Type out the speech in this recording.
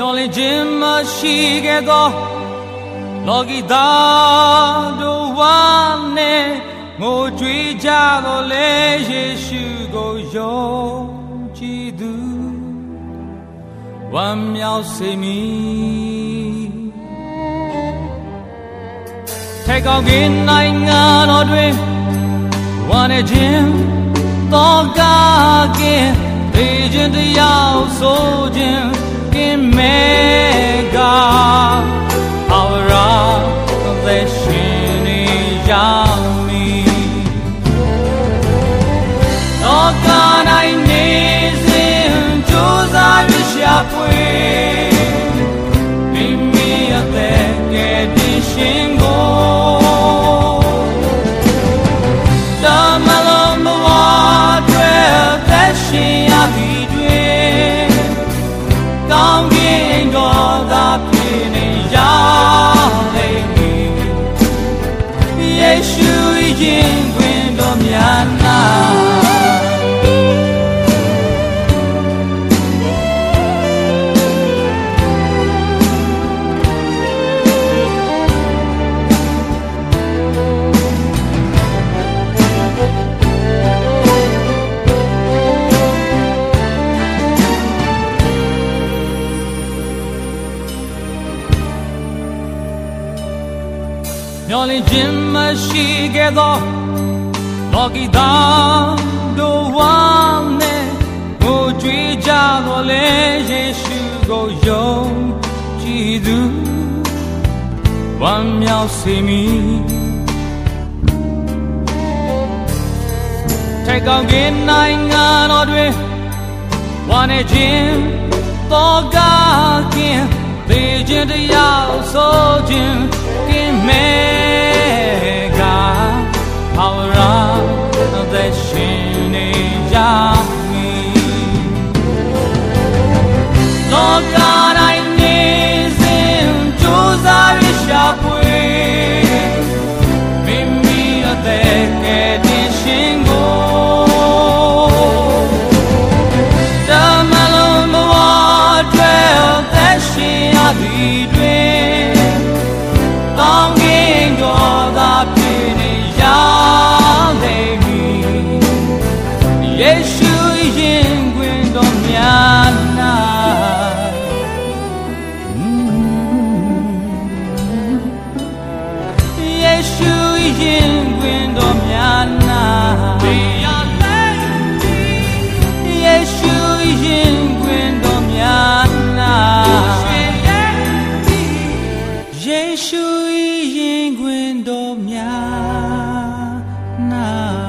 မျောလင့်ခြင်းမရှိခဲ့သောလောကီသာတို့ဝမ်းနဲ့ငိုကြွေးကြတော့လေယေရှုကိုယုံကြည်သူဝမ်းမြောက်စေမည်ထေကောင်းကင်းနိုင်ငံတော်တွင်ဝမ်းနဲ့ခြင်းတော်ကားကင်းဒေ ခြင်းတရားဆိုခြင်းကင်းမဲ မျောလင့်ခြင်းမရှိခဲ့သောလောကီသားတို့ဝမ်းနဲ့ကိုကြွေးကြတော်လေယေရှုကိုယုံကြည်သူဝမ်းမြောက်စေမည်ထိုက်ကောင်းကင်နိုင်ငံတော်တွင်ဝမ်းနဲ့ခြင်းတော်ကားခြင်းသေခြင်းတရားဆိုခြင်းကင်းမဲ့ deixini già qui. Tocca na na